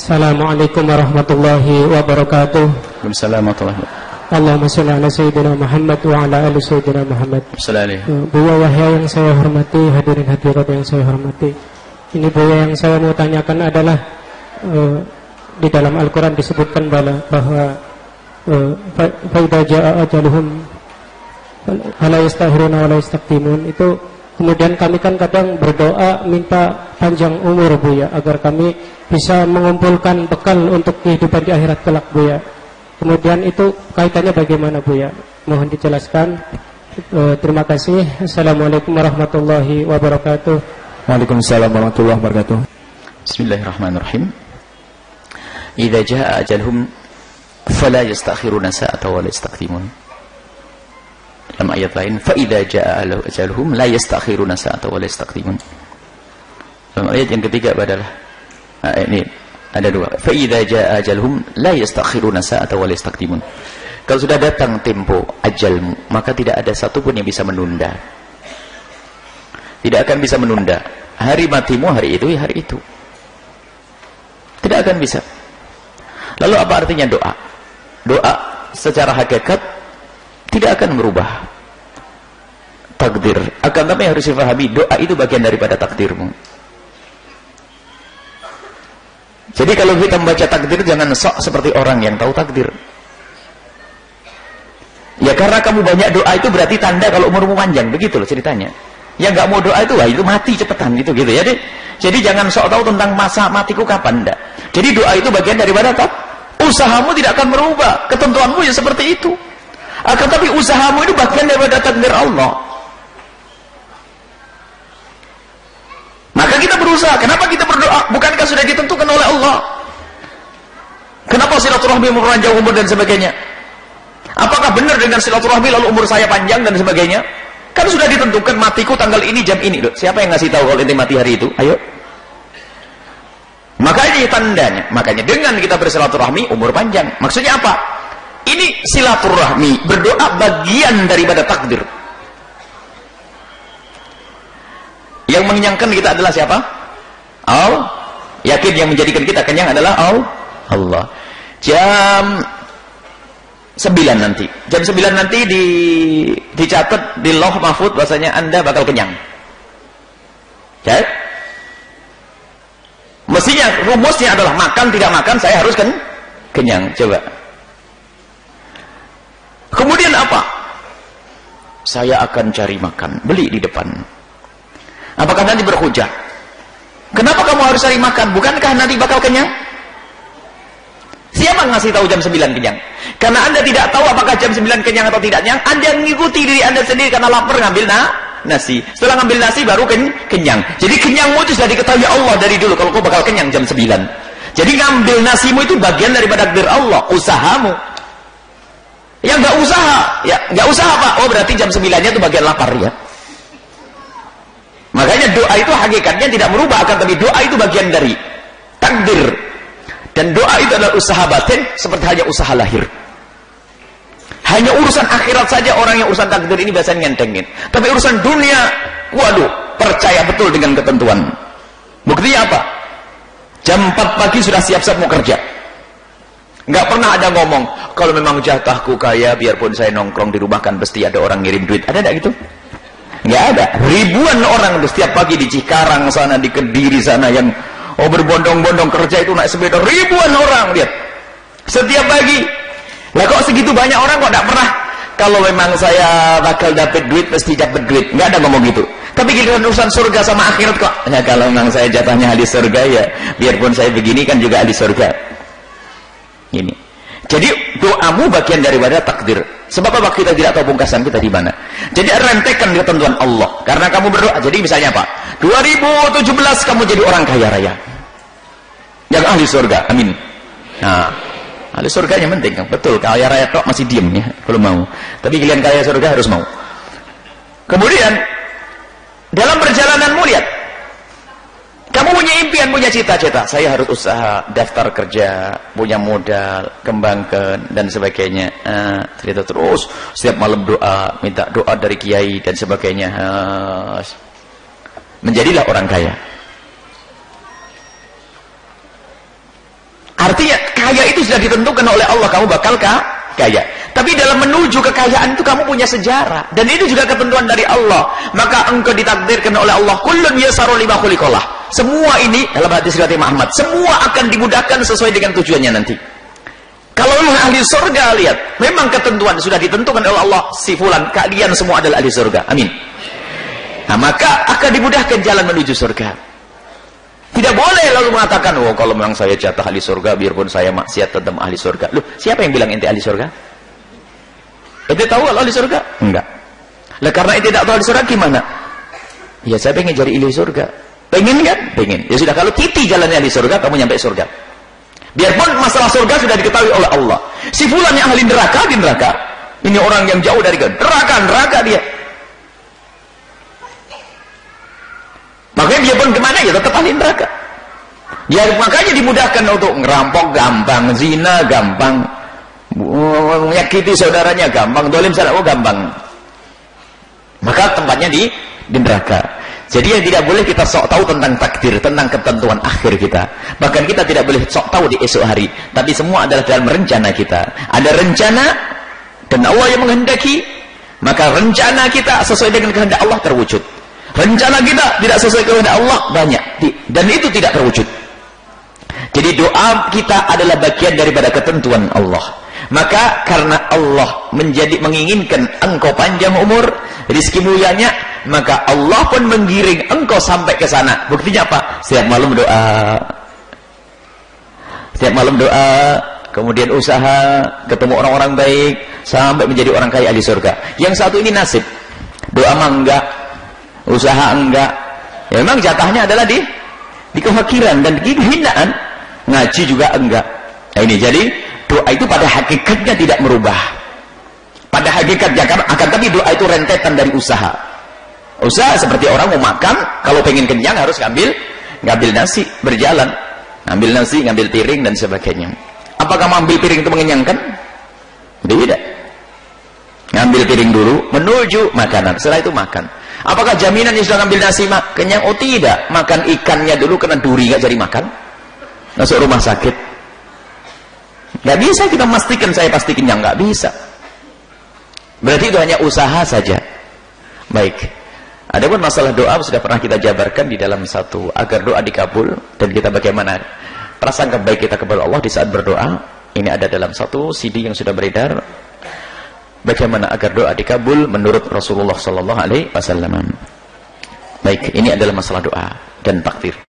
Assalamualaikum warahmatullahi wabarakatuh. Waalaikumsalam warahmatullahi wabarakatuh. Allahumma salli ala sayyidina Muhammad wa ala ali sayyidina Muhammad. Assalamualaikum. Buya Wahya yang saya hormati, hadirin hadirat yang saya hormati. Ini buya yang saya mau tanyakan adalah uh, di dalam Al-Quran disebutkan bahwa uh, faida ja'a ajaluhum fala yastahiruna wa la yastaqdimun itu kemudian kami kan kadang berdoa minta panjang umur Bu ya agar kami bisa mengumpulkan bekal untuk kehidupan di akhirat kelak Bu ya. Kemudian itu kaitannya bagaimana Bu ya? Mohon dijelaskan. Uh, terima kasih. Assalamualaikum warahmatullahi wabarakatuh. Waalaikumsalam warahmatullahi wabarakatuh. Bismillahirrahmanirrahim. Idza jaa ajalhum fala yastakhiruna sa'ata wa la yastaqdimun. Dalam ayat lain, fa idza jaa ajalhum la yastakhiruna sa'ata wa la yastaqdimun. Dalam ayat yang ketiga adalah nah, ini ada dua. Fa idza jaa ajalhum la yastakhiruna sa'ata wa la yastaqdimun. Kalau sudah datang tempo ajalmu, maka tidak ada satupun yang bisa menunda. Tidak akan bisa menunda. Hari matimu hari itu ya hari itu. Tidak akan bisa. Lalu apa artinya doa? Doa secara hakikat tidak akan merubah takdir. Akan tapi harus difahami doa itu bagian daripada takdirmu. Jadi kalau kita membaca takdir jangan sok seperti orang yang tahu takdir. Ya karena kamu banyak doa itu berarti tanda kalau umurmu panjang, begitu loh ceritanya. Yang nggak mau doa itu wah itu mati cepetan gitu gitu ya. Jadi, jadi jangan sok tahu tentang masa matiku kapan enggak. Jadi doa itu bagian daripada tak usahamu tidak akan merubah ketentuanmu ya seperti itu. Akan tapi usahamu itu bagian daripada takdir Allah. Maka kita berusaha. Kenapa kita berdoa? Bukankah sudah ditentukan oleh Allah? Kenapa silaturahmi memperpanjang umur dan sebagainya? Apakah benar dengan silaturahmi lalu umur saya panjang dan sebagainya? Kan sudah ditentukan matiku tanggal ini jam ini. Loh, siapa yang ngasih tahu kalau ini mati hari itu? Ayo. Makanya tandanya. Makanya dengan kita bersilaturahmi umur panjang. Maksudnya apa? Ini silaturahmi berdoa bagian daripada takdir. Yang mengenyangkan kita adalah siapa? Allah. Yakin yang menjadikan kita kenyang adalah Allah. Jam 9 nanti. Jam 9 nanti di dicatat di loh mahfud bahasanya Anda bakal kenyang. Ya? Mestinya rumusnya adalah makan tidak makan saya harus kan kenyang. Coba. Kemudian apa? Saya akan cari makan, beli di depan. Apakah nanti berhujah? Kenapa kamu harus cari makan? Bukankah nanti bakal kenyang? Siapa ngasih tahu jam 9 kenyang? Karena anda tidak tahu apakah jam 9 kenyang atau tidak kenyang, anda mengikuti diri anda sendiri karena lapar ngambil na nasi. Setelah ngambil nasi baru ken kenyang. Jadi kenyangmu itu sudah diketahui Allah dari dulu kalau kau bakal kenyang jam 9. Jadi ngambil nasimu itu bagian daripada takdir Allah, usahamu. Ya nggak usaha, ya nggak usaha Pak. Oh berarti jam 9-nya itu bagian lapar ya. Makanya doa itu hakikatnya tidak merubah akan tapi doa itu bagian dari takdir. Dan doa itu adalah usaha batin seperti hanya usaha lahir. Hanya urusan akhirat saja orang yang urusan takdir ini biasanya ngentengin. Tapi urusan dunia, waduh, percaya betul dengan ketentuan. Buktinya apa? Jam 4 pagi sudah siap-siap mau kerja. Nggak pernah ada ngomong, kalau memang jatahku kaya, biarpun saya nongkrong di rumah kan pasti ada orang ngirim duit. Ada nggak gitu? Nggak ada. Ribuan orang setiap pagi di Cikarang sana, di Kediri sana yang oh berbondong-bondong kerja itu naik sepeda. Ribuan orang, lihat. Setiap pagi. Lah kok segitu banyak orang kok nggak pernah kalau memang saya bakal dapat duit pasti dapat duit. Nggak ada ngomong gitu. Tapi giliran urusan surga sama akhirat kok. Ya kalau memang saya jatahnya ahli surga ya biarpun saya begini kan juga ahli surga. Ini. Jadi doamu bagian daripada takdir. Sebab apa kita tidak tahu pungkasan kita di mana. Jadi rentekan ketentuan Allah. Karena kamu berdoa. Jadi misalnya apa? 2017 kamu jadi orang kaya raya. Yang ahli surga. Amin. Nah, ahli surganya penting. Betul. Kaya raya kok masih diem ya. Kalau mau. Tapi kalian kaya surga harus mau. Kemudian dalam perjalananmu lihat kamu punya impian, punya cita-cita. Saya harus usaha, daftar kerja, punya modal, kembangkan dan sebagainya. Uh, cerita terus, setiap malam doa, minta doa dari kiai dan sebagainya. Uh, menjadilah orang kaya. Artinya kaya itu sudah ditentukan oleh Allah kamu bakal kaya. Tapi dalam menuju kekayaan itu kamu punya sejarah dan itu juga ketentuan dari Allah. Maka engkau ditakdirkan oleh Allah kullun yasaru lima khuliqallah. Semua ini dalam hadis riwayat Muhammad, semua akan dimudahkan sesuai dengan tujuannya nanti. Kalau ahli surga lihat, memang ketentuan sudah ditentukan oleh Allah si fulan, kalian semua adalah ahli surga. Amin. Nah, maka akan dimudahkan jalan menuju surga. Tidak boleh lalu mengatakan, oh kalau memang saya jatah ahli surga, biarpun saya maksiat tetap ahli surga. Loh, siapa yang bilang ente ahli surga? Ente tahu ahli surga? Enggak. Lah karena ente tidak tahu ahli surga gimana? Ya saya pengen jadi ahli surga. Pengen kan? Pengen. Ya sudah kalau titi jalannya ahli surga, kamu nyampe surga. Biarpun masalah surga sudah diketahui oleh Allah. Si fulan yang ahli neraka di neraka. Ini orang yang jauh dari neraka, neraka dia. Makanya dia pun ke mana ya tetap ahli neraka. Ya makanya dimudahkan untuk ngerampok gampang, zina gampang, menyakiti saudaranya gampang, dolim salah oh gampang. Maka tempatnya di di neraka. Jadi yang tidak boleh kita sok tahu tentang takdir, tentang ketentuan akhir kita. Bahkan kita tidak boleh sok tahu di esok hari. Tapi semua adalah dalam rencana kita. Ada rencana dan Allah yang menghendaki, maka rencana kita sesuai dengan kehendak Allah terwujud. Rencana kita tidak sesuai kehendak Allah banyak dan itu tidak terwujud. Jadi doa kita adalah bagian daripada ketentuan Allah. Maka karena Allah menjadi menginginkan engkau panjang umur, rizki mulianya, maka Allah pun menggiring engkau sampai ke sana. Buktinya apa? Setiap malam doa. Setiap malam doa, kemudian usaha, ketemu orang-orang baik, sampai menjadi orang kaya di surga. Yang satu ini nasib. Doa mah enggak, usaha enggak. Ya, memang jatahnya adalah di di kefakiran dan di kehinaan. Ngaji juga enggak. Nah ini jadi doa itu pada hakikatnya tidak merubah pada hakikatnya akan, tapi doa itu rentetan dari usaha usaha seperti orang mau makan kalau pengen kenyang harus ngambil ngambil nasi berjalan. Ngambil nasi ngambil piring dan sebagainya. Apakah mengambil piring itu mengenyangkan? Tidak. Ngambil piring dulu menuju makanan. Setelah itu makan. Apakah jaminan yang sudah ngambil nasi mak kenyang? Oh tidak. Makan ikannya dulu kena duri gak jadi makan. Masuk rumah sakit. Gak bisa kita memastikan saya pasti kenyang, gak bisa. Berarti itu hanya usaha saja. Baik. Adapun masalah doa sudah pernah kita jabarkan di dalam satu agar doa dikabul dan kita bagaimana prasangka baik kita kepada Allah di saat berdoa. Ini ada dalam satu CD yang sudah beredar. Bagaimana agar doa dikabul menurut Rasulullah sallallahu alaihi wasallam. Baik, ini adalah masalah doa dan takdir.